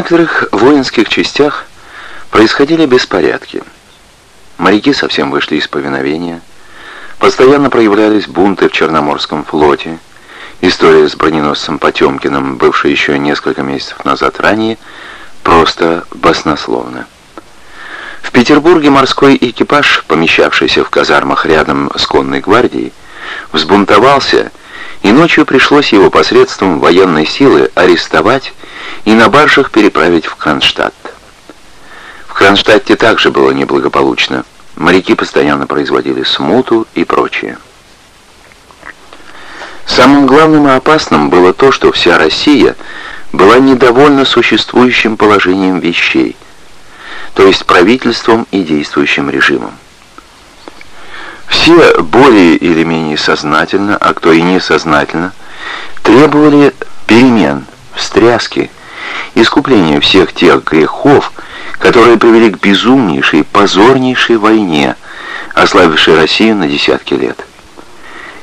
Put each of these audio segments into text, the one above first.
некоторых воинских частях происходили беспорядки. Моряки совсем вышли из повиновения. Постоянно проявлялись бунты в Черноморском флоте. История с броненосцем Потемкиным, бывшая еще несколько месяцев назад ранее, просто баснословна. В Петербурге морской экипаж, помещавшийся в казармах рядом с конной гвардией, взбунтовался, и ночью пришлось его посредством военной силы арестовать и на баржах переправить в Кронштадт. В Кронштадте также было неблагополучно. Моряки постоянно производили смуту и прочее. Самым главным и опасным было то, что вся Россия была недовольна существующим положением вещей, то есть правительством и действующим режимом. Все более или менее сознательно, а кто и несознательно, требовали перемен, встряски, искупления всех тех грехов, которые привели к безумнейшей, позорнейшей войне, ослабившей Россию на десятки лет.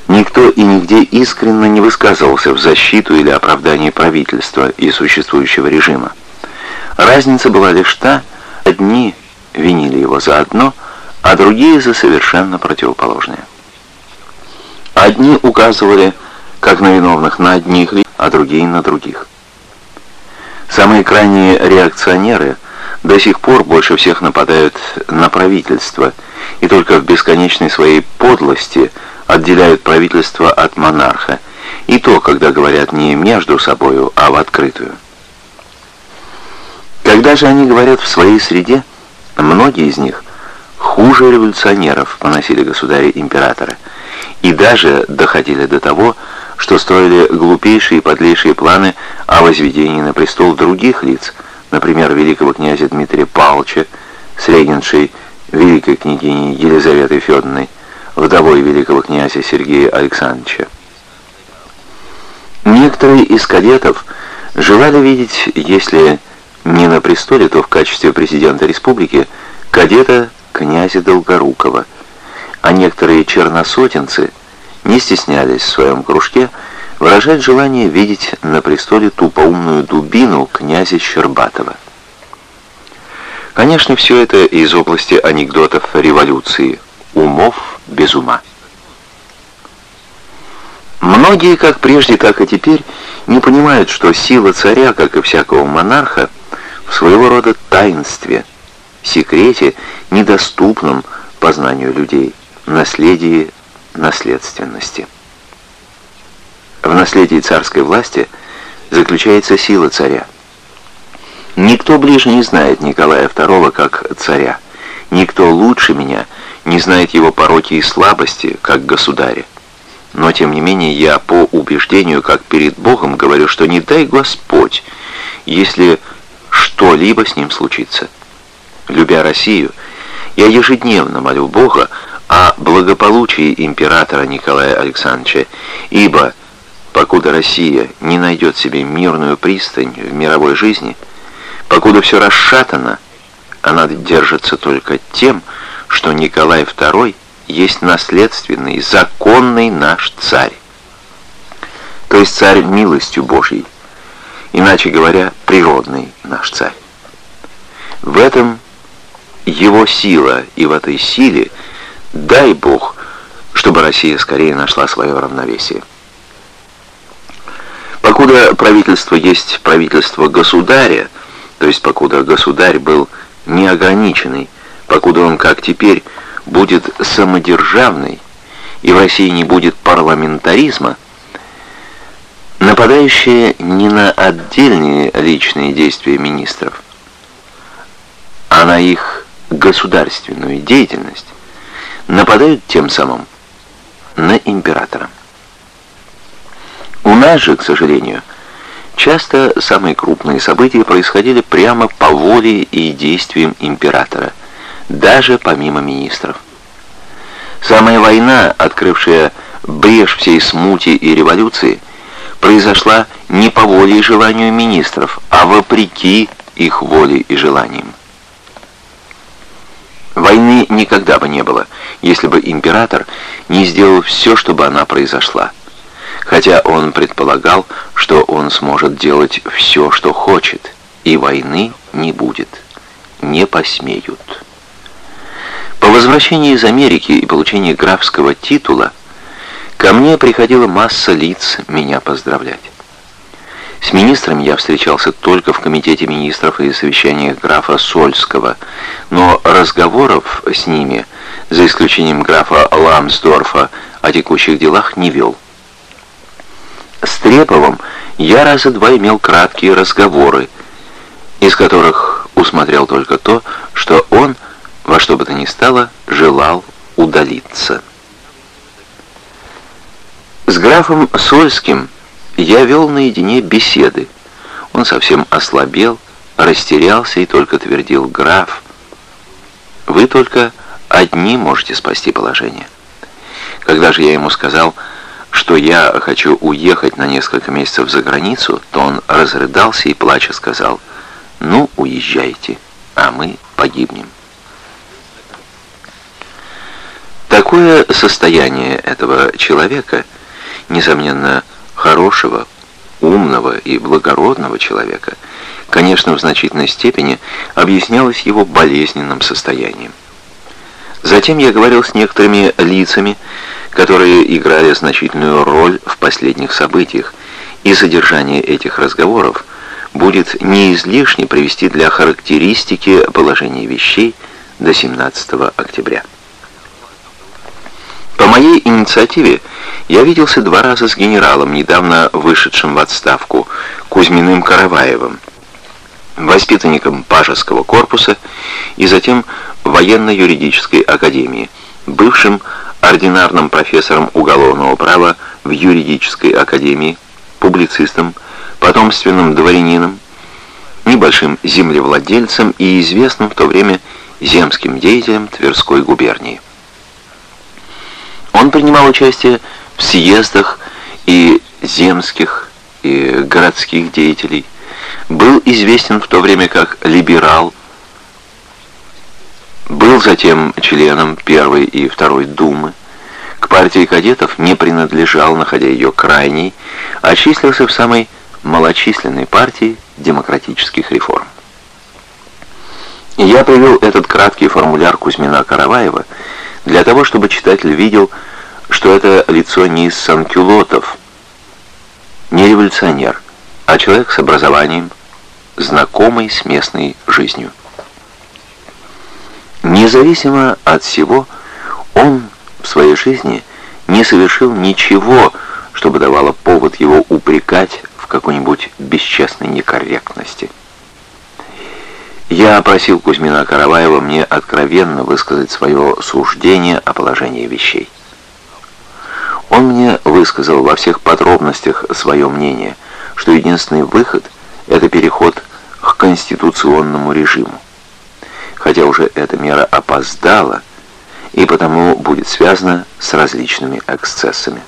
Никто и нигде искренне не высказывался в защиту или оправдание правительства и существующего режима. Разница была лишь та, одни винили его за одно, а другие за совершенно противоположное. Одни указывали, как на виновных на одних, а другие на других. Самые крайние реакционеры до сих пор больше всех нападают на правительство, и только в бесконечной своей подлости отделяют правительство от монарха, и то, когда говорят не между собою, а в открытую. Когда же они говорят в своей среде, многие из них хуже революционеров поносили государя-императора, и даже доходили до того, что строили глупейшие и подлейшие планы о возведении на престол других лиц, например, великого князя Дмитрия Павловича с регеншей великой княгиней Елизаветой Федоровной, вдовой великого князя Сергея Александровича. Некоторые из кадетов желали видеть, если не на престоле, то в качестве президента республики, кадета князя Долгорукова, а некоторые черносотенцы не стеснялись в своем кружке выражать желание видеть на престоле тупоумную дубину князя Щербатова. Конечно, все это из области анекдотов революции, умов без ума. Многие, как прежде, так и теперь, не понимают, что сила царя, как и всякого монарха, в своего рода таинстве, секрете, недоступном познанию людей, наследии наследственности. В наследии царской власти заключается сила царя. Никто ближе не знает Николая II как царя. Никто лучше меня не знает его пороки и слабости, как государя. Но, тем не менее, я по убеждению, как перед Богом, говорю, что не дай Господь, если что-либо с ним случится. Любя Россию, я ежедневно молю Бога о благополучии императора Николая Александровича, ибо, покуда Россия не найдет себе мирную пристань в мировой жизни, покуда все расшатано, она держится только тем, что Николай II есть наследственный, законный наш царь. То есть царь милостью Божьей, иначе говоря, природный наш царь. В этом его сила, и в этой силе – Дай Бог, чтобы Россия скорее нашла свое равновесие. Покуда правительство есть правительство государя, то есть покуда государь был неограниченный, покуда он, как теперь, будет самодержавный, и в России не будет парламентаризма, нападающие не на отдельные личные действия министров, а на их государственную деятельность, нападают тем самым на императора. У нас же, к сожалению, часто самые крупные события происходили прямо по воле и действиям императора, даже помимо министров. Самая война, открывшая брешь всей смути и революции, произошла не по воле и желанию министров, а вопреки их воле и желаниям. Войны никогда бы не было, если бы император не сделал все, чтобы она произошла. Хотя он предполагал, что он сможет делать все, что хочет, и войны не будет. Не посмеют. По возвращении из Америки и получении графского титула ко мне приходила масса лиц меня поздравлять. С министрами я встречался только в комитете министров и совещаниях графа Сольского, но разговоров с ними, за исключением графа Ламсдорфа, о текущих делах не вел. С Треповым я раза два имел краткие разговоры, из которых усмотрел только то, что он, во что бы то ни стало, желал удалиться. С графом Сольским я вел наедине беседы. Он совсем ослабел, растерялся и только твердил «Граф, вы только одни можете спасти положение». Когда же я ему сказал, что я хочу уехать на несколько месяцев за границу, то он разрыдался и плача сказал «Ну, уезжайте, а мы погибнем». Такое состояние этого человека, несомненно, хорошего, умного и благородного человека, конечно, в значительной степени объяснялось его болезненным состоянием. Затем я говорил с некоторыми лицами, которые играли значительную роль в последних событиях, и содержание этих разговоров будет не излишне привести для характеристики положения вещей до 17 октября. По моей инициативе я виделся два раза с генералом, недавно вышедшим в отставку, Кузьминым Караваевым, воспитанником Пажеского корпуса и затем военно-юридической академии, бывшим ординарным профессором уголовного права в юридической академии, публицистом, потомственным дворянином, небольшим землевладельцем и известным в то время земским деятелем Тверской губернии. Он принимал участие в съездах и земских, и городских деятелей, был известен в то время как либерал, был затем членом первой и второй думы, к партии кадетов не принадлежал, находя ее крайней, а числился в самой малочисленной партии демократических реформ. Я привел этот краткий формуляр Кузьмина-Караваева для того, чтобы читатель видел, что это лицо не из санкюлотов, не революционер, а человек с образованием, знакомый с местной жизнью. Независимо от всего, он в своей жизни не совершил ничего, чтобы давало повод его упрекать в какой-нибудь бесчестной некорректности. Я просил Кузьмина Караваева мне откровенно высказать свое суждение о положении вещей. Он мне высказал во всех подробностях свое мнение, что единственный выход – это переход к конституционному режиму. Хотя уже эта мера опоздала, и потому будет связана с различными эксцессами.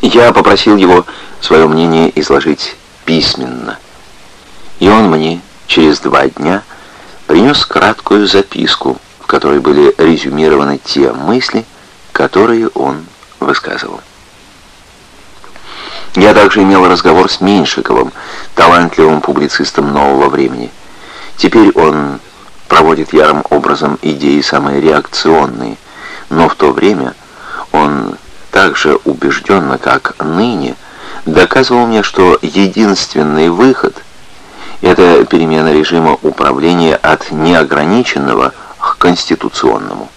Я попросил его свое мнение изложить письменно, и он мне через два дня принес краткую записку, в которой были резюмированы те мысли, которые он высказывал. Я также имел разговор с Меньшиковым, талантливым публицистом нового времени. Теперь он проводит ярым образом идеи самые реакционные, но в то время он также убежденно, как ныне, доказывал мне, что единственный выход – это перемена режима управления от неограниченного к конституционному.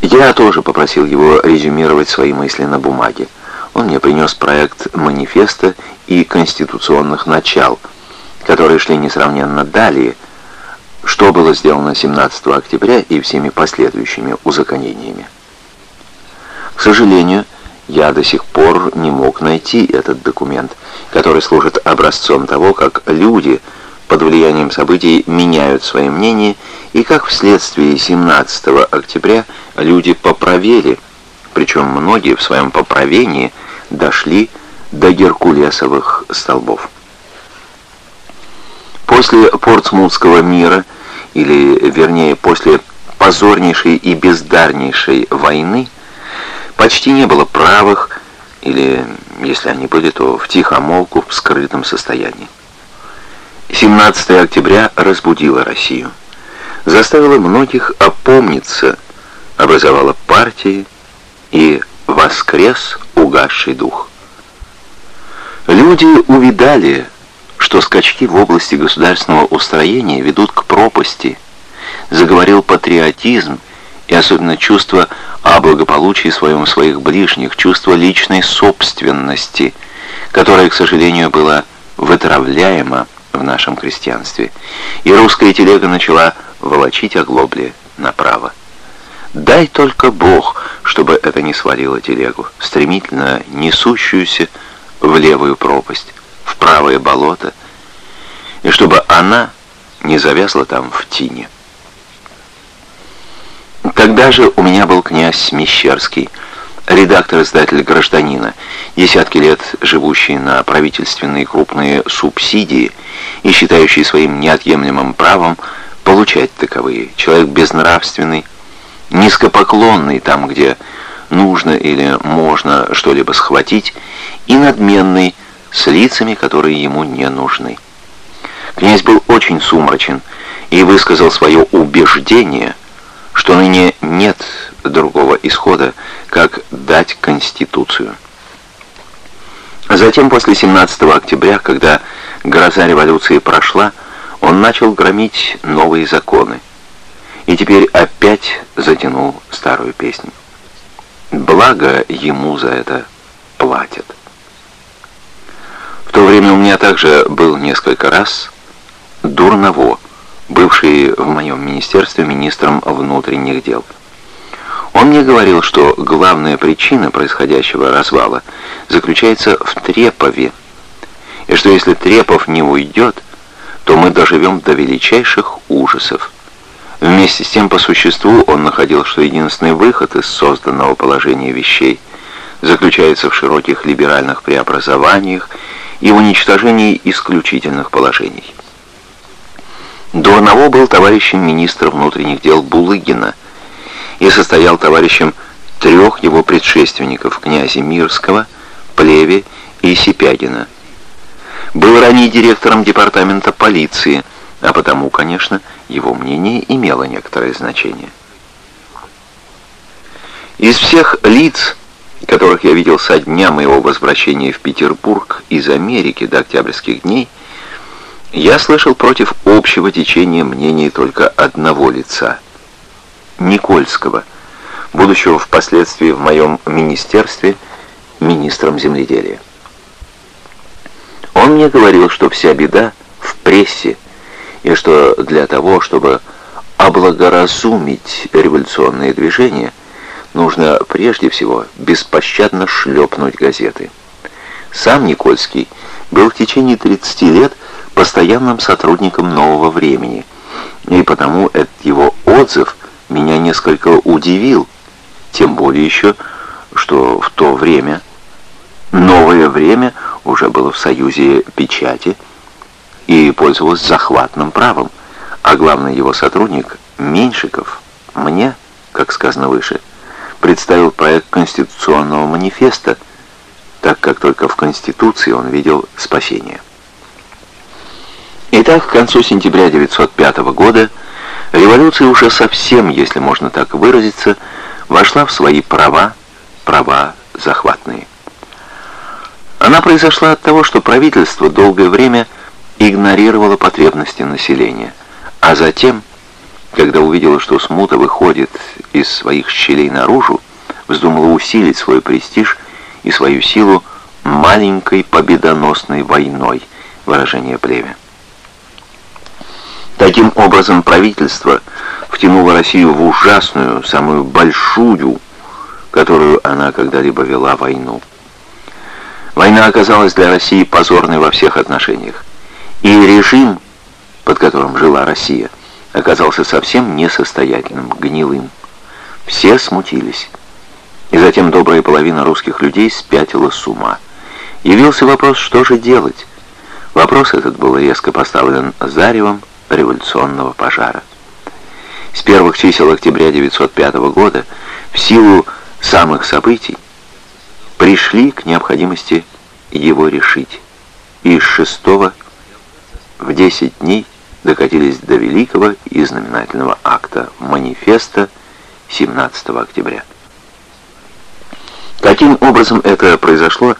Я тоже попросил его резюмировать свои мысли на бумаге. Он мне принес проект манифеста и конституционных начал, которые шли несравненно далее, что было сделано 17 октября и всеми последующими узаконениями. К сожалению, я до сих пор не мог найти этот документ, который служит образцом того, как люди под влиянием событий меняют свои мнения и как вследствие 17 октября люди поправили, причем многие в своем поправении дошли до геркулесовых столбов. После Портсмутского мира, или вернее после позорнейшей и бездарнейшей войны, почти не было правых или если они были, то в тихомолку, в скрытом состоянии. 17 октября разбудила Россию, заставила многих опомниться, образовала партии и воскрес угасший дух. Люди увидали, что скачки в области государственного устроения ведут к пропасти, заговорил патриотизм и особенно чувство о благополучии своем своих ближних, чувство личной собственности, которое, к сожалению, было вытравляемо в нашем крестьянстве, и русская телега начала волочить оглобли направо. Дай только Бог, чтобы это не свалило телегу, стремительно несущуюся в левую пропасть, в правое болото, и чтобы она не завязла там в тине. Тогда же у меня был князь Мещерский, редактор-издатель «Гражданина», десятки лет живущий на правительственные крупные субсидии и считающий своим неотъемлемым правом получать таковые. Человек безнравственный, низкопоклонный там, где нужно или можно что-либо схватить, и надменный, с лицами, которые ему не нужны. Князь был очень сумрачен и высказал свое убеждение, что ныне нет другого исхода, как дать Конституцию. Затем, после 17 октября, когда гроза революции прошла, он начал громить новые законы. И теперь опять затянул старую песню. Благо ему за это платят. В то время у меня также был несколько раз Дурново, бывший в моем министерстве министром внутренних дел. Он мне говорил, что главная причина происходящего развала заключается в Трепове, и что если Трепов не уйдет, то мы доживем до величайших ужасов. Вместе с тем, по существу, он находил, что единственный выход из созданного положения вещей заключается в широких либеральных преобразованиях и уничтожении исключительных положений. Дурново был товарищем министра внутренних дел Булыгина и состоял товарищем трех его предшественников, князя Мирского, Плеве и Сипягина. Был ранее директором департамента полиции, а потому, конечно, его мнение имело некоторое значение. Из всех лиц, которых я видел со дня моего возвращения в Петербург из Америки до октябрьских дней, я слышал против общего течения мнений только одного лица — Никольского, будущего впоследствии в моем министерстве министром земледелия. Он мне говорил, что вся беда в прессе, и что для того, чтобы облагоразумить революционные движения, нужно прежде всего беспощадно шлепнуть газеты. Сам Никольский был в течение 30 лет постоянным сотрудником «Нового времени», и потому этот его отзыв меня несколько удивил, тем более еще, что в то время «Новое время» уже было в союзе печати и пользовалось захватным правом, а главный его сотрудник, Меньшиков, мне, как сказано выше, представил проект конституционного манифеста, так как только в Конституции он видел спасение. Итак, к концу сентября 1905 года революция уже совсем, если можно так выразиться, вошла в свои права, права захватные. Она произошла от того, что правительство долгое время игнорировало потребности населения, а затем, когда увидело, что смута выходит из своих щелей наружу, вздумала усилить свой престиж и свою силу маленькой победоносной войной, выражение племя. Таким образом, правительство втянуло Россию в ужасную, самую большую, которую она когда-либо вела войну. Война оказалась для России позорной во всех отношениях. И режим, под которым жила Россия, оказался совсем несостоятельным, гнилым. Все смутились. И затем добрая половина русских людей спятила с ума. Явился вопрос, что же делать? Вопрос этот был резко поставлен Заревым, революционного пожара. С первых чисел октября 1905 года в силу самых событий пришли к необходимости его решить. И из шестого в десять дней докатились до великого и знаменательного акта манифеста 17 октября. Каким образом это произошло,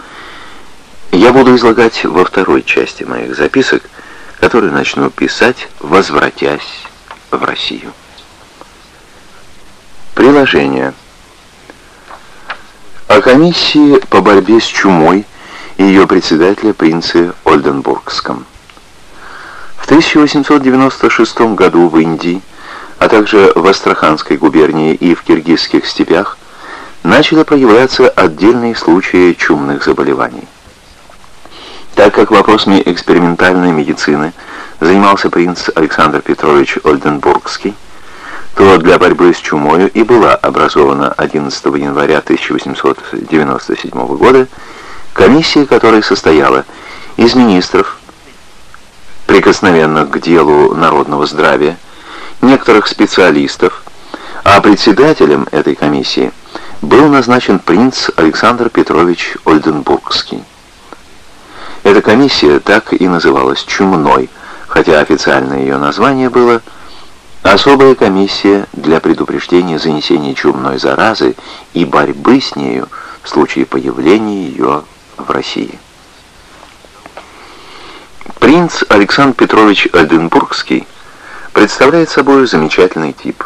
я буду излагать во второй части моих записок, которые начну писать, возвратясь в Россию. Приложение. О комиссии по борьбе с чумой и ее председателя принце Ольденбургском. В 1896 году в Индии, а также в Астраханской губернии и в киргизских степях начали проявляться отдельные случаи чумных заболеваний. Так как вопросами экспериментальной медицины занимался принц Александр Петрович Ольденбургский, то для борьбы с чумою и была образована 11 января 1897 года комиссия, которая состояла из министров, прикосновенных к делу народного здравия, некоторых специалистов, а председателем этой комиссии был назначен принц Александр Петрович Ольденбургский. Эта комиссия так и называлась «Чумной», хотя официальное ее название было «Особая комиссия для предупреждения занесения чумной заразы и борьбы с нею в случае появления ее в России». Принц Александр Петрович Ольденбургский представляет собой замечательный тип.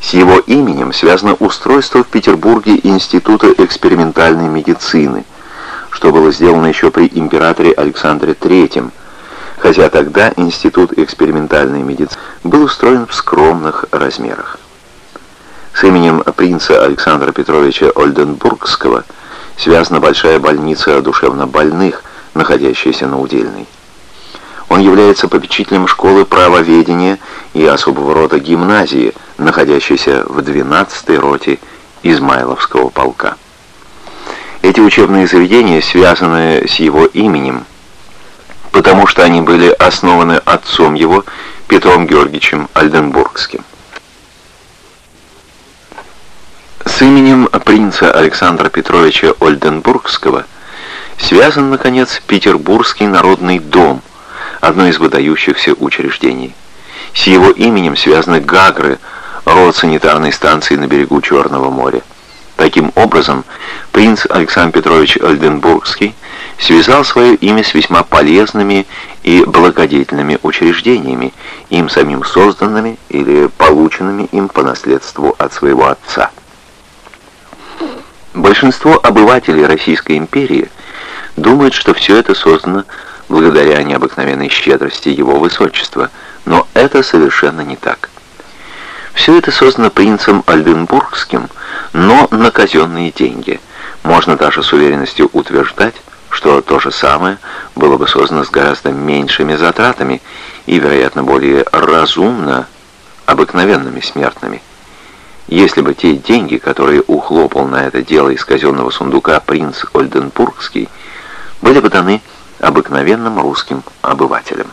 С его именем связано устройство в Петербурге Института экспериментальной медицины – что было сделано еще при императоре Александре III, хотя тогда Институт экспериментальной медицины был устроен в скромных размерах. С именем принца Александра Петровича Ольденбургского связана большая больница душевнобольных, находящаяся на Удельной. Он является попечителем школы правоведения и особого рода гимназии, находящейся в 12-й роте Измайловского полка. Эти учебные заведения связаны с его именем, потому что они были основаны отцом его, Петром Георгиевичем Альденбургским. С именем принца Александра Петровича Ольденбургского связан, наконец, Петербургский народный дом, одно из выдающихся учреждений. С его именем связаны Гагры, род санитарной станции на берегу Черного моря. Таким образом, принц Александр Петрович Ольденбургский связал свое имя с весьма полезными и благодетельными учреждениями, им самим созданными или полученными им по наследству от своего отца. Большинство обывателей Российской империи думают, что все это создано благодаря необыкновенной щедрости его высочества, но это совершенно не так. Все это создано принцем Ольденбургским, но на казенные деньги. Можно даже с уверенностью утверждать, что то же самое было бы создано с гораздо меньшими затратами и, вероятно, более разумно обыкновенными смертными. Если бы те деньги, которые ухлопал на это дело из казенного сундука принц Ольденбургский, были бы даны обыкновенным русским обывателям.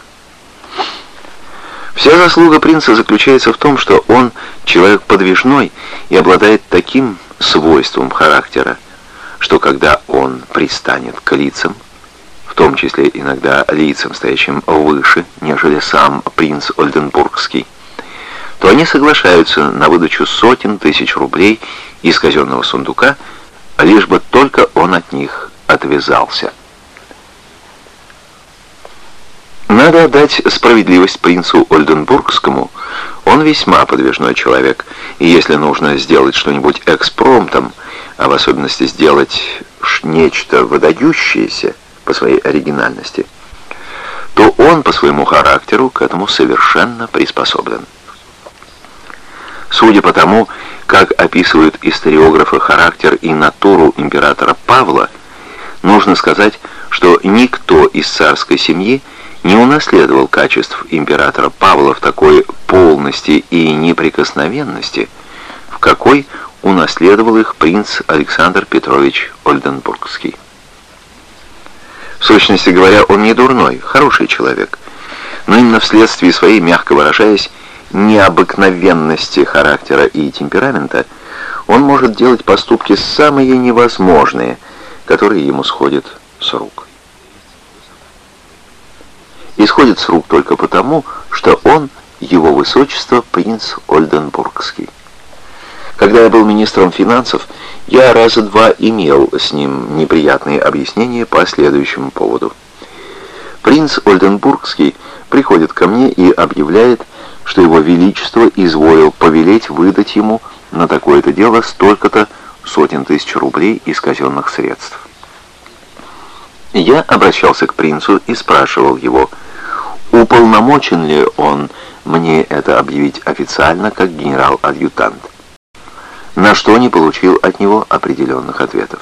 Вся заслуга принца заключается в том, что он человек подвижной и обладает таким свойством характера, что когда он пристанет к лицам, в том числе иногда лицам, стоящим выше, нежели сам принц Ольденбургский, то они соглашаются на выдачу сотен тысяч рублей из казенного сундука, лишь бы только он от них отвязался. Надо отдать справедливость принцу Ольденбургскому. Он весьма подвижной человек, и если нужно сделать что-нибудь экспромтом, а в особенности сделать нечто выдающееся по своей оригинальности, то он по своему характеру к этому совершенно приспособлен. Судя по тому, как описывают историографы характер и натуру императора Павла, нужно сказать, что никто из царской семьи не унаследовал качеств императора Павла в такой полности и неприкосновенности, в какой унаследовал их принц Александр Петрович Ольденбургский. В сущности говоря, он не дурной, хороший человек, но именно вследствие своей, мягко выражаясь, необыкновенности характера и темперамента, он может делать поступки самые невозможные, которые ему сходят с рук. Исходит с рук только потому, что он, его высочество, принц Ольденбургский. Когда я был министром финансов, я раза два имел с ним неприятные объяснения по следующему поводу. Принц Ольденбургский приходит ко мне и объявляет, что его величество изволил повелеть выдать ему на такое-то дело столько-то сотен тысяч рублей из казенных средств. Я обращался к принцу и спрашивал его, уполномочен ли он мне это объявить официально как генерал-адъютант, на что не получил от него определенных ответов.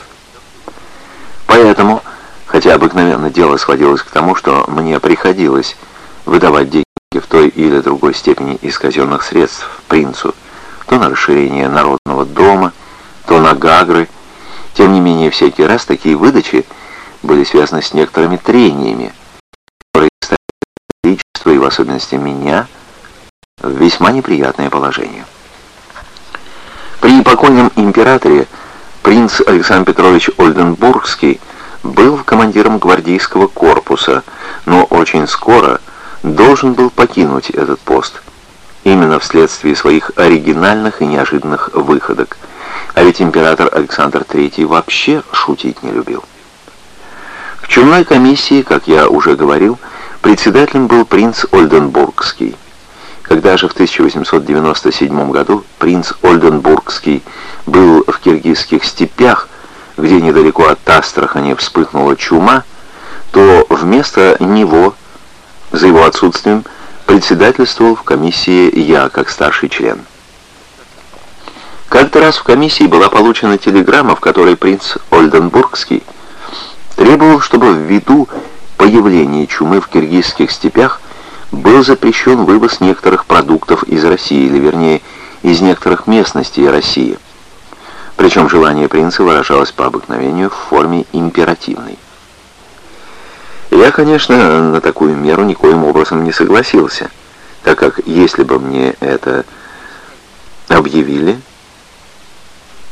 Поэтому, хотя обыкновенно дело сводилось к тому, что мне приходилось выдавать деньги в той или другой степени из казенных средств принцу, то на расширение народного дома, то на гагры. Тем не менее, всякий раз такие выдачи были связаны с некоторыми трениями, особенности меня в весьма неприятное положение. При покойном императоре принц Александр Петрович Ольденбургский был командиром гвардейского корпуса, но очень скоро должен был покинуть этот пост, именно вследствие своих оригинальных и неожиданных выходок. А ведь император Александр III вообще шутить не любил. В чумной комиссии, как я уже говорил, председателем был принц Ольденбургский. Когда же в 1897 году принц Ольденбургский был в киргизских степях, где недалеко от Астрахани вспыхнула чума, то вместо него за его отсутствием председательствовал в комиссии я, как старший член. Как-то раз в комиссии была получена телеграмма, в которой принц Ольденбургский требовал, чтобы ввиду появления чумы в киргизских степях был запрещен вывоз некоторых продуктов из России, или вернее, из некоторых местностей России. Причем желание принца выражалось по обыкновению в форме императивной. Я, конечно, на такую меру никоим образом не согласился, так как если бы мне это объявили,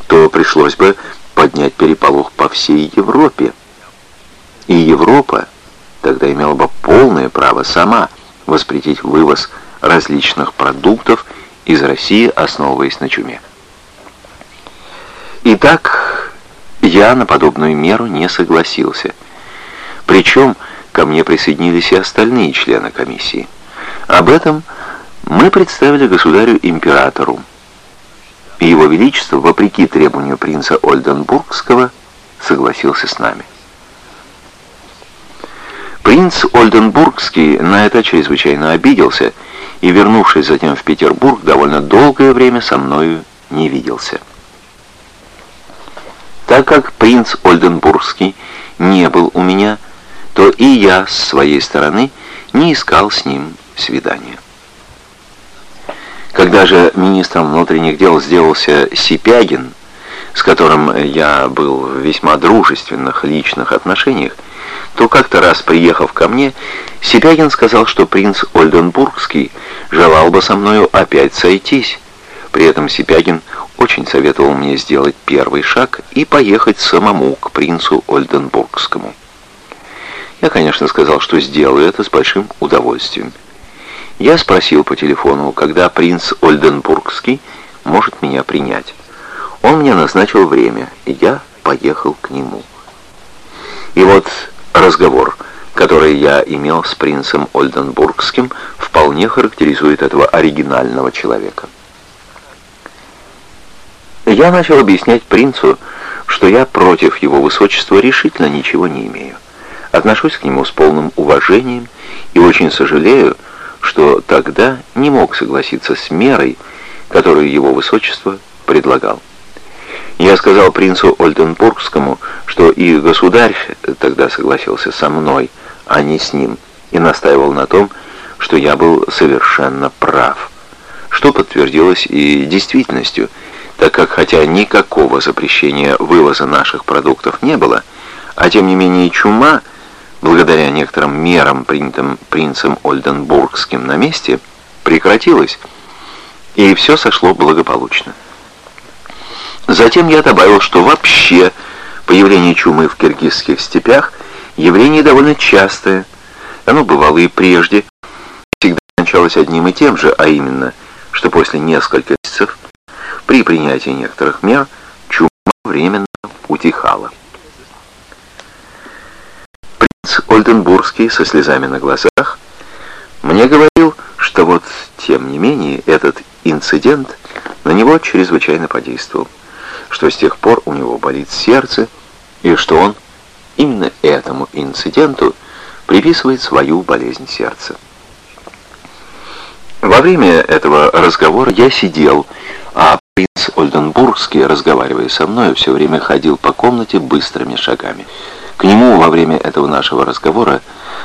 то пришлось бы поднять переполох по всей Европе. И Европа тогда имела бы полное право сама воспретить вывоз различных продуктов из России, основываясь на чуме. Итак, я на подобную меру не согласился. Причем ко мне присоединились и остальные члены комиссии. Об этом мы представили государю-императору. Его величество, вопреки требованию принца Ольденбургского, согласился с нами. Принц Ольденбургский на это чрезвычайно обиделся и, вернувшись затем в Петербург, довольно долгое время со мною не виделся. Так как принц Ольденбургский не был у меня, то и я с своей стороны не искал с ним свидания. Когда же министром внутренних дел сделался Сипягин, с которым я был в весьма дружественных личных отношениях, то как-то раз, приехав ко мне, Сипягин сказал, что принц Ольденбургский желал бы со мною опять сойтись. При этом Сипягин очень советовал мне сделать первый шаг и поехать самому к принцу Ольденбургскому. Я, конечно, сказал, что сделаю это с большим удовольствием. Я спросил по телефону, когда принц Ольденбургский может меня принять. Он мне назначил время, и я поехал к нему. И вот разговор, который я имел с принцем Ольденбургским, вполне характеризует этого оригинального человека. Я начал объяснять принцу, что я против его высочества решительно ничего не имею. Отношусь к нему с полным уважением и очень сожалею, что тогда не мог согласиться с мерой, которую его высочество предлагал. Я сказал принцу Ольденбургскому, что и государь тогда согласился со мной, а не с ним, и настаивал на том, что я был совершенно прав, что подтвердилось и действительностью, так как хотя никакого запрещения вывоза наших продуктов не было, а тем не менее чума – благодаря некоторым мерам, принятым принцем Ольденбургским на месте, прекратилось, и все сошло благополучно. Затем я добавил, что вообще появление чумы в киргизских степях Явление довольно частое. Оно бывало и прежде. Всегда кончалось одним и тем же, а именно, что после нескольких месяцев при принятии некоторых мер чума временно утихала. Принц Ольденбургский со слезами на глазах мне говорил, что вот, тем не менее, этот инцидент на него чрезвычайно подействовал, что с тех пор у него болит сердце, и что он именно этому инциденту приписывает свою болезнь сердца. Во время этого разговора я сидел, а принц Ольденбургский, разговаривая со мной, все время ходил по комнате быстрыми шагами. К нему во время этого нашего разговора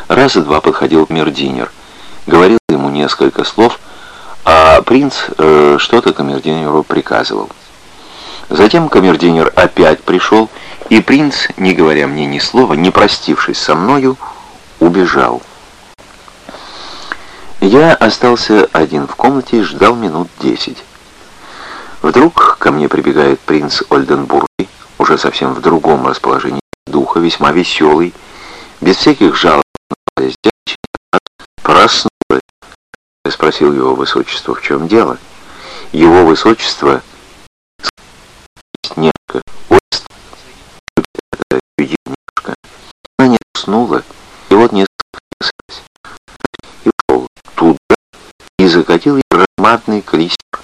раза два подходил Мердинер, говорил ему несколько слов, а принц э, что-то камердинеру приказывал. Затем камердинер опять пришел, и принц, не говоря мне ни слова, не простившись со мною, убежал. Я остался один в комнате и ждал минут десять. Вдруг ко мне прибегает принц Ольденбургский, уже совсем в другом расположении духа, весьма веселый, без всяких жалоб на проснулся. Я спросил его высочество, в чем дело. Его высочество немка, ость, это. Она не уснула, и вот несколько часов и ушел туда, и закатил ей громадный клистер.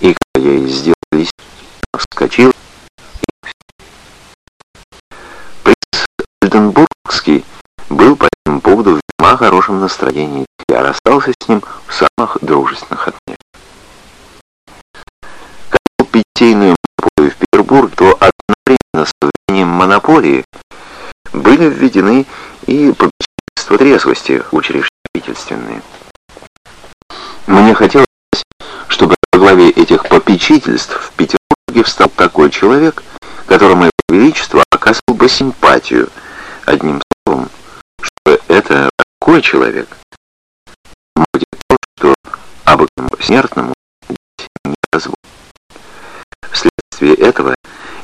И когда я ей сделал клистер, вскочил Принц Эльденбургский был по этому поводу в весьма хорошем настроении. Я расстался с ним в самых дружественных отношениях. Как питейную то одновременно с введением монополии были введены и попечительства трезвости учреждительственные. Мне хотелось, чтобы во главе этих попечительств в Петербурге встал такой человек, которому его величество оказывал бы симпатию. Одним словом, что это такой человек будет то, что обыкновенному смертному быть не дозволено. Вследствие этого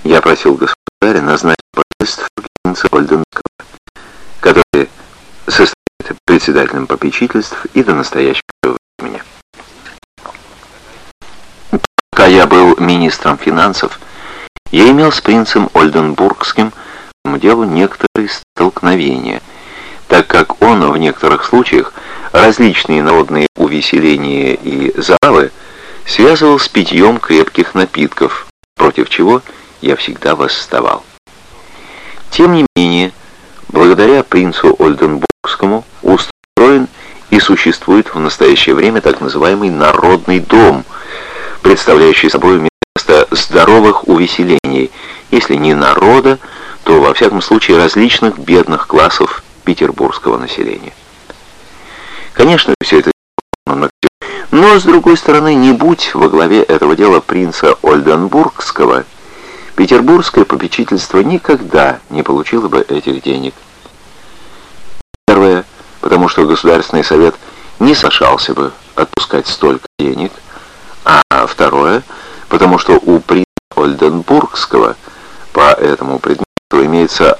я просил государя назначить правительство принца Ольденского, который состоит председателем попечительств и до настоящего времени. Пока я был министром финансов, я имел с принцем Ольденбургским делу некоторые столкновения, так как он в некоторых случаях различные народные увеселения и забавы связывал с питьем крепких напитков, против чего я всегда восставал. Тем не менее, благодаря принцу Ольденбургскому устроен и существует в настоящее время так называемый «народный дом», представляющий собой место здоровых увеселений, если не народа, то во всяком случае различных бедных классов петербургского населения. Конечно, все это но, с другой стороны, не будь во главе этого дела принца Ольденбургского, петербургское попечительство никогда не получило бы этих денег. Первое, потому что Государственный совет не сошался бы отпускать столько денег, а второе, потому что у принца Ольденбургского по этому предмету имеется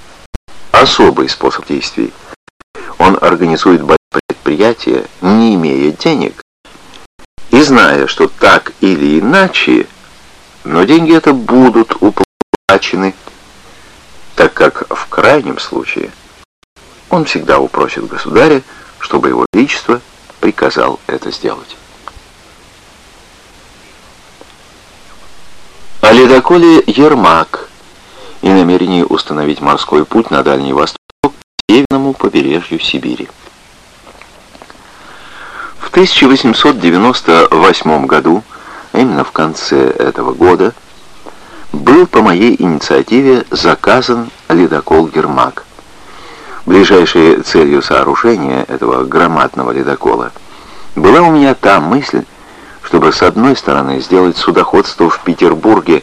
особый способ действий. Он организует предприятие, не имея денег, и зная, что так или иначе, но деньги это будут уплачены, так как в крайнем случае он всегда упросит государя, чтобы его величество приказал это сделать. О ледоколе «Ермак» и намерении установить морской путь на Дальний Восток к северному побережью Сибири. В 1898 году, а именно в конце этого года, был по моей инициативе заказан ледокол «Ермак». Ближайшей целью сооружения этого громадного ледокола была у меня та мысль, чтобы с одной стороны сделать судоходство в Петербурге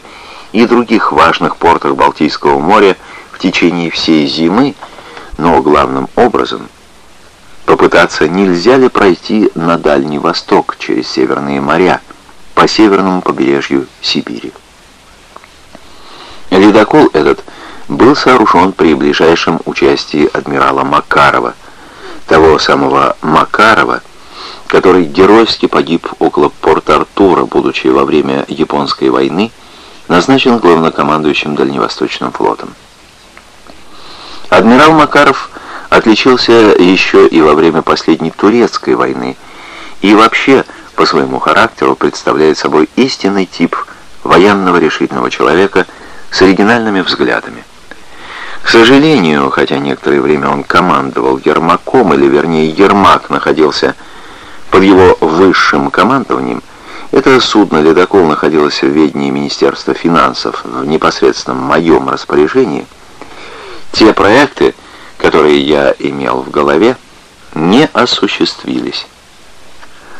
и других важных портах Балтийского моря в течение всей зимы, но главным образом попытаться, нельзя ли пройти на Дальний Восток через Северные моря по северному побережью Сибири. Ледокол этот был сооружен при ближайшем участии адмирала Макарова, того самого Макарова, который геройски погиб около Порт-Артура, будучи во время Японской войны назначен главнокомандующим Дальневосточным флотом. Адмирал Макаров отличился еще и во время последней турецкой войны и вообще по своему характеру представляет собой истинный тип военного решительного человека с оригинальными взглядами. К сожалению, хотя некоторое время он командовал Ермаком, или вернее Ермак находился под его высшим командованием, это судно-ледокол находилось в ведении Министерства финансов в непосредственном моем распоряжении. Те проекты, которые я имел в голове, не осуществились.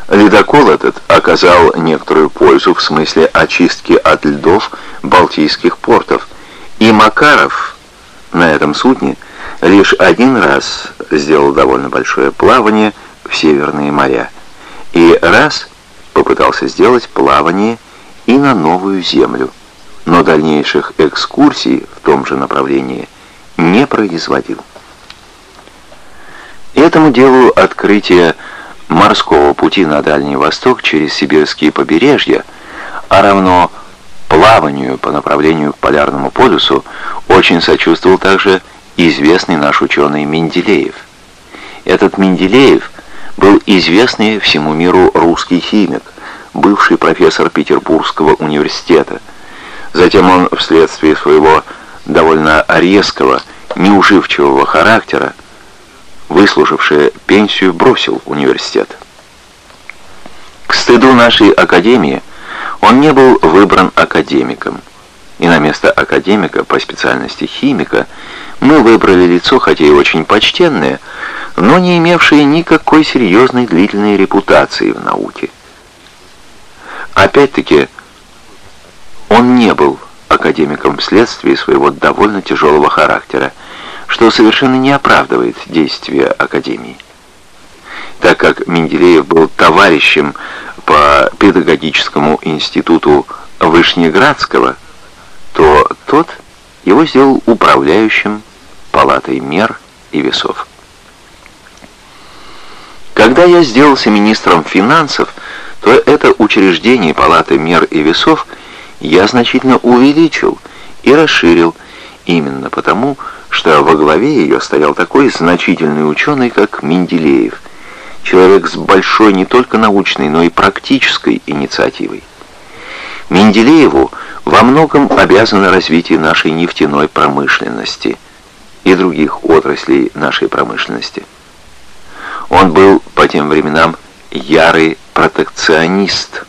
Ледокол этот оказал некоторую пользу в смысле очистки от льдов балтийских портов, и Макаров на этом судне лишь один раз сделал довольно большое плавание в Северные моря, и раз попытался сделать плавание и на новую землю, но дальнейших экскурсий в том же направлении не производил. Этому делу открытие морского пути на Дальний Восток через сибирские побережья, а равно плаванию по направлению к Полярному полюсу, очень сочувствовал также известный наш ученый Менделеев. Этот Менделеев был известный всему миру русский химик, бывший профессор Петербургского университета. Затем он вследствие своего довольно резкого, неуживчивого характера выслуживший пенсию, бросил университет. К стыду нашей академии он не был выбран академиком, и на место академика по специальности химика мы выбрали лицо, хотя и очень почтенное, но не имевшее никакой серьезной длительной репутации в науке. Опять-таки, он не был академиком вследствие своего довольно тяжелого характера, что совершенно не оправдывает действия Академии. Так как Менделеев был товарищем по педагогическому институту Вышнеградского, то тот его сделал управляющим палатой мер и весов. Когда я сделался министром финансов, то это учреждение палаты мер и весов я значительно увеличил и расширил именно потому, что что во главе ее стоял такой значительный ученый, как Менделеев, человек с большой не только научной, но и практической инициативой. Менделееву во многом обязано развитие нашей нефтяной промышленности и других отраслей нашей промышленности. Он был по тем временам ярый протекционист.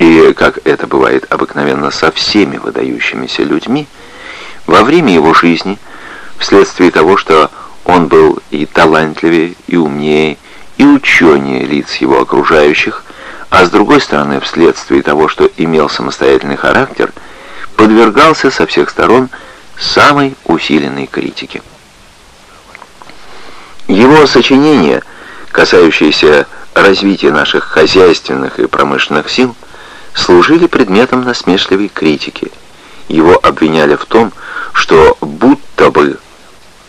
И, как это бывает обыкновенно со всеми выдающимися людьми, во время его жизни, вследствие того, что он был и талантливее, и умнее, и ученее лиц его окружающих, а с другой стороны, вследствие того, что имел самостоятельный характер, подвергался со всех сторон самой усиленной критике. Его сочинения, касающиеся развития наших хозяйственных и промышленных сил, служили предметом насмешливой критики. Его обвиняли в том, что будто бы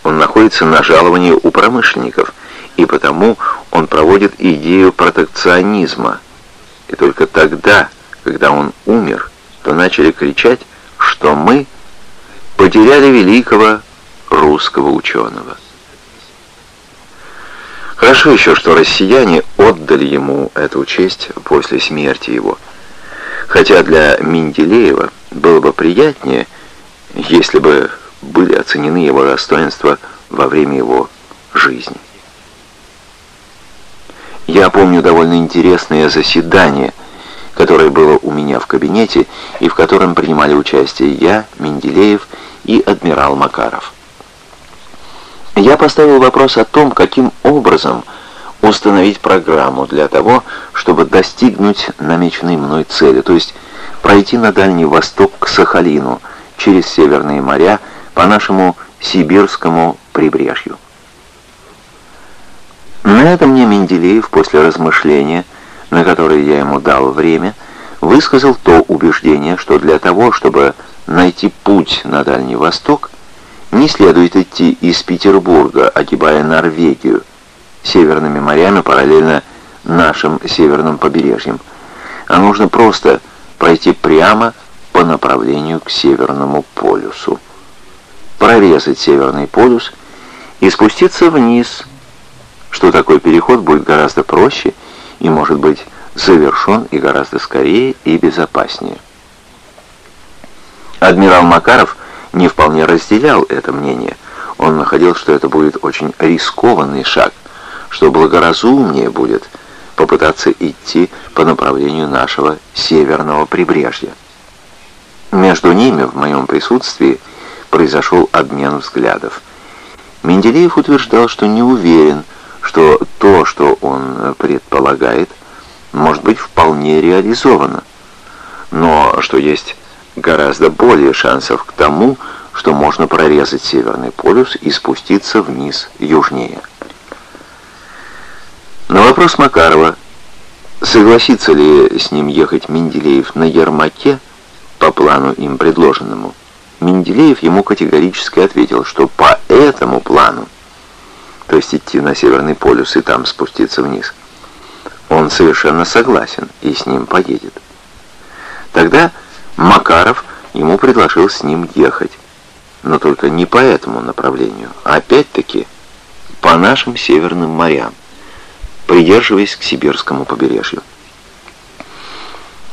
он находится на жаловании у промышленников, и потому он проводит идею протекционизма. И только тогда, когда он умер, то начали кричать, что мы потеряли великого русского ученого. Хорошо еще, что россияне отдали ему эту честь после смерти его. Хотя для Менделеева было бы приятнее, если бы были оценены его достоинства во время его жизни. Я помню довольно интересное заседание, которое было у меня в кабинете и в котором принимали участие я, Менделеев и адмирал Макаров. Я поставил вопрос о том, каким образом установить программу для того, чтобы достигнуть намеченной мной цели, то есть пройти на Дальний Восток к Сахалину, через Северные моря по нашему сибирскому прибрежью. На это мне Менделеев после размышления, на которое я ему дал время, высказал то убеждение, что для того, чтобы найти путь на Дальний Восток, не следует идти из Петербурга, огибая Норвегию, северными морями параллельно нашим северным побережьям, а нужно просто пройти прямо по направлению к Северному полюсу, прорезать Северный полюс и спуститься вниз, что такой переход будет гораздо проще и, может быть, завершен и гораздо скорее и безопаснее. Адмирал Макаров не вполне разделял это мнение. Он находил, что это будет очень рискованный шаг, что благоразумнее будет попытаться идти по направлению нашего северного прибрежья. Между ними в моем присутствии произошел обмен взглядов. Менделеев утверждал, что не уверен, что то, что он предполагает, может быть вполне реализовано, но что есть гораздо более шансов к тому, что можно прорезать Северный полюс и спуститься вниз южнее. На вопрос Макарова, согласится ли с ним ехать Менделеев на Ермаке по плану им предложенному, Менделеев ему категорически ответил, что по этому плану, то есть идти на Северный полюс и там спуститься вниз, он совершенно согласен и с ним поедет. Тогда Макаров ему предложил с ним ехать, но только не по этому направлению, а опять-таки по нашим северным морям, придерживаясь к сибирскому побережью.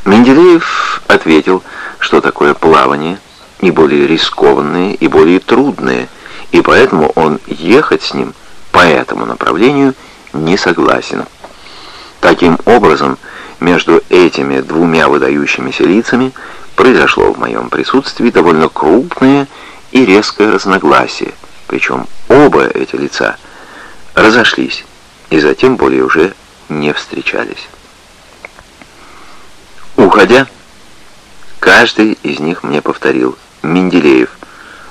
Менделеев ответил, что такое плавание и более рискованное, и более трудное, и поэтому он ехать с ним по этому направлению не согласен. Таким образом, между этими двумя выдающимися лицами произошло в моем присутствии довольно крупное и резкое разногласие, причем оба эти лица разошлись и затем более уже не встречались. Уходя, каждый из них мне повторил, Менделеев,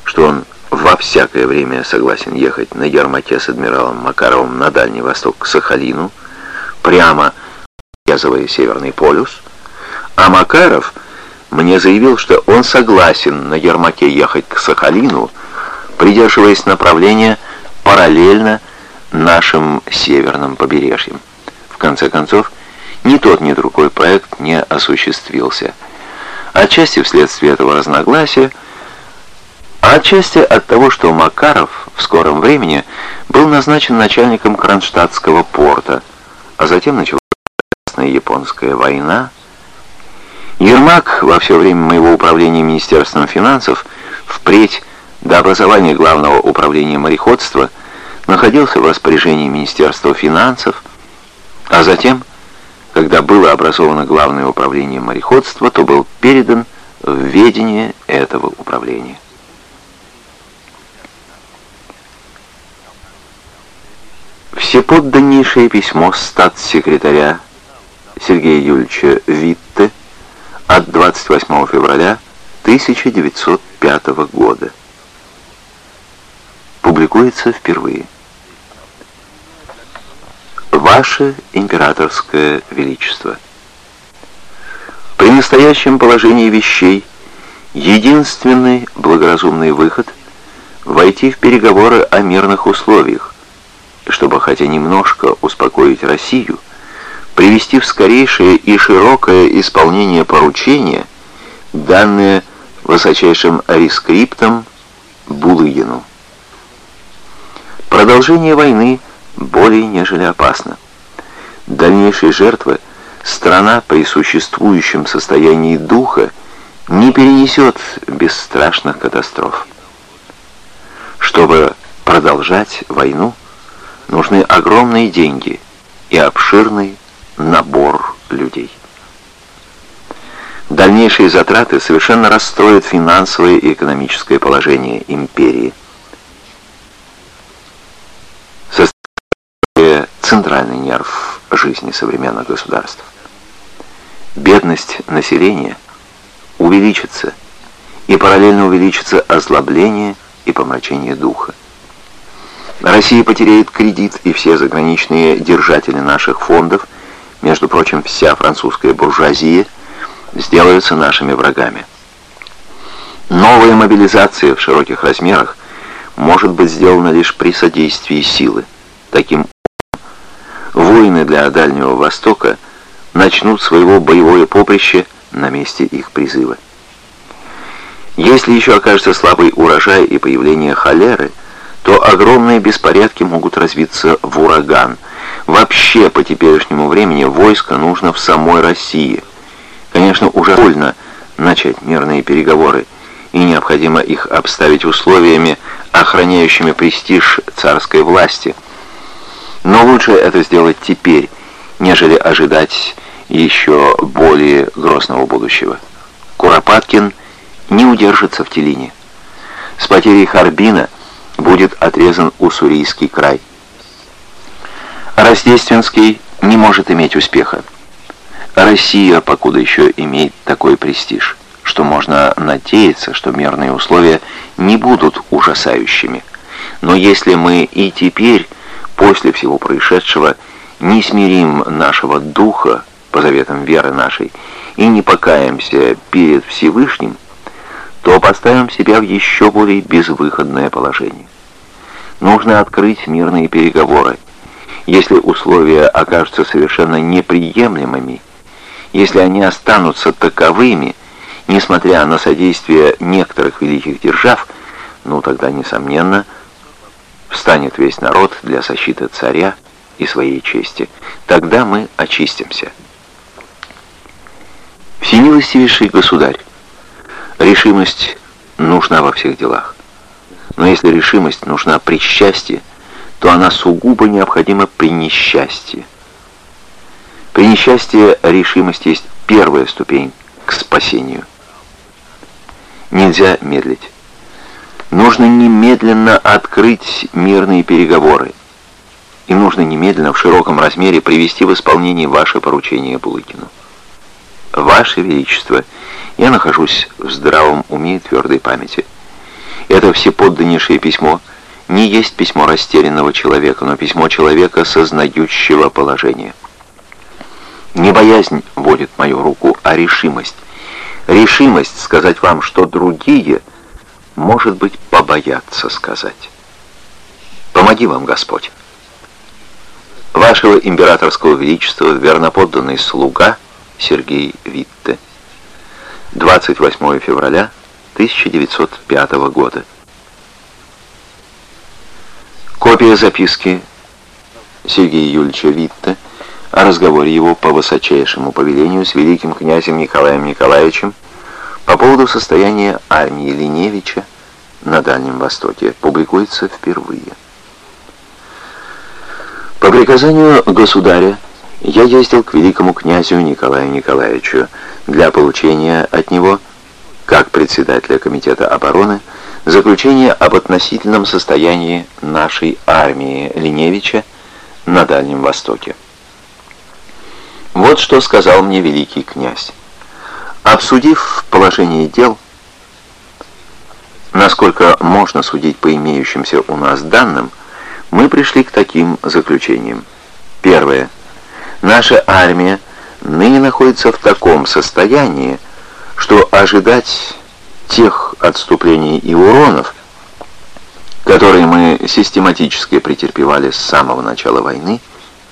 что он во всякое время согласен ехать на Ермаке с адмиралом Макаровым на Дальний Восток к Сахалину, прямо связывая Северный полюс, а Макаров — мне заявил, что он согласен на Ермаке ехать к Сахалину, придерживаясь направления параллельно нашим северным побережьям. В конце концов, ни тот, ни другой проект не осуществился. Отчасти вследствие этого разногласия, а отчасти от того, что Макаров в скором времени был назначен начальником Кронштадтского порта, а затем началась японская война, Ермак во все время моего управления Министерством финансов впредь до образования Главного управления мореходства находился в распоряжении Министерства финансов, а затем, когда было образовано Главное управление мореходства, то был передан в ведение этого управления. Всеподданнейшее письмо статс-секретаря Сергея Юльевича Витте от 28 февраля 1905 года. Публикуется впервые. Ваше императорское величество. При настоящем положении вещей единственный благоразумный выход — войти в переговоры о мирных условиях, чтобы хотя немножко успокоить Россию — привести в скорейшее и широкое исполнение поручения, данное высочайшим рескриптом Булыгину. Продолжение войны более нежели опасно. Дальнейшие жертвы страна при существующем состоянии духа не перенесет без страшных катастроф. Чтобы продолжать войну, нужны огромные деньги и обширный набор людей. Дальнейшие затраты совершенно расстроят финансовое и экономическое положение империи. Центральный нерв жизни современных государств. Бедность населения увеличится, и параллельно увеличится озлобление и помрачение духа. Россия потеряет кредит, и все заграничные держатели наших фондов – между прочим, вся французская буржуазия сделаются нашими врагами. Новая мобилизация в широких размерах может быть сделана лишь при содействии силы. Таким воины для Дальнего Востока начнут своего боевое поприще на месте их призыва. Если еще окажется слабый урожай и появление холеры, то огромные беспорядки могут развиться в ураган. Вообще, по теперешнему времени, войско нужно в самой России. Конечно, уже больно начать мирные переговоры, и необходимо их обставить условиями, охраняющими престиж царской власти. Но лучше это сделать теперь, нежели ожидать еще более грозного будущего. Куропаткин не удержится в Телине. С потерей Харбина будет отрезан Уссурийский край. Рождественский не может иметь успеха. Россия покуда еще имеет такой престиж, что можно надеяться, что мирные условия не будут ужасающими. Но если мы и теперь, после всего происшедшего, не смирим нашего духа по заветам веры нашей и не покаемся перед Всевышним, то поставим себя в еще более безвыходное положение. Нужно открыть мирные переговоры. Если условия окажутся совершенно неприемлемыми, если они останутся таковыми, несмотря на содействие некоторых великих держав, ну тогда, несомненно, встанет весь народ для защиты царя и своей чести. Тогда мы очистимся. Всемилостивейший государь, решимость нужна во всех делах. Но если решимость нужна при счастье, то она сугубо необходима при несчастье. При несчастье решимость есть первая ступень к спасению. Нельзя медлить. Нужно немедленно открыть мирные переговоры. И нужно немедленно в широком размере привести в исполнение ваше поручение Булыкину. Ваше Величество, я нахожусь в здравом уме и твердой памяти. Это всеподданнейшее письмо не есть письмо растерянного человека, но письмо человека, сознающего положение. Не боязнь водит мою руку, а решимость. Решимость сказать вам, что другие, может быть, побоятся сказать. Помоги вам, Господь. Вашего императорского величества, верноподданный слуга Сергей Витте. 28 февраля 1905 года. Копия записки Сергея Юльевича Витте о разговоре его по высочайшему повелению с великим князем Николаем Николаевичем по поводу состояния армии Линевича на Дальнем Востоке публикуется впервые. По приказанию государя я ездил к великому князю Николаю Николаевичу для получения от него, как председателя Комитета обороны, заключения об относительном состоянии нашей армии Линевича на Дальнем Востоке. Вот что сказал мне великий князь. Обсудив положение дел, насколько можно судить по имеющимся у нас данным, мы пришли к таким заключениям. Первое. Наша армия ныне находится в таком состоянии, что ожидать тех отступлений и уронов, которые мы систематически претерпевали с самого начала войны,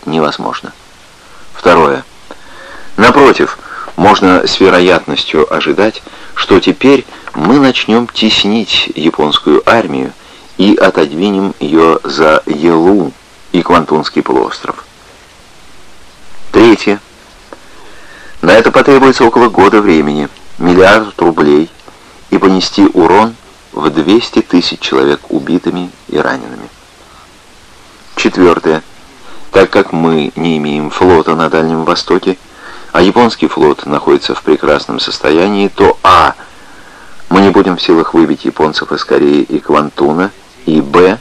невозможно. Второе. Напротив, можно с вероятностью ожидать, что теперь мы начнем теснить японскую армию и отодвинем ее за Елу и Квантунский полуостров. Третье. На это потребуется около года времени, миллиард рублей и понести урон в 200 тысяч человек убитыми и ранеными. Четвертое. Так как мы не имеем флота на Дальнем Востоке, а японский флот находится в прекрасном состоянии, то а. Мы не будем в силах выбить японцев из Кореи и Квантуна, и б.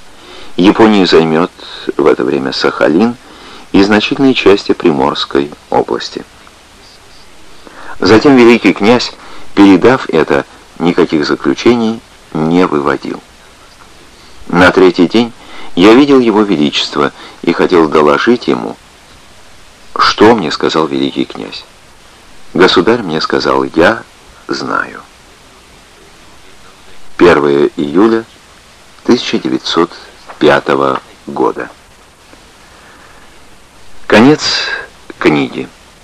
Япония займет в это время Сахалин и значительные части Приморской области. Затем великий князь, передав это, никаких заключений не выводил. На третий день я видел его величество и хотел доложить ему, «Что мне сказал великий князь?» «Государь мне сказал, я знаю». 1 июля 1905 года. Конец книги.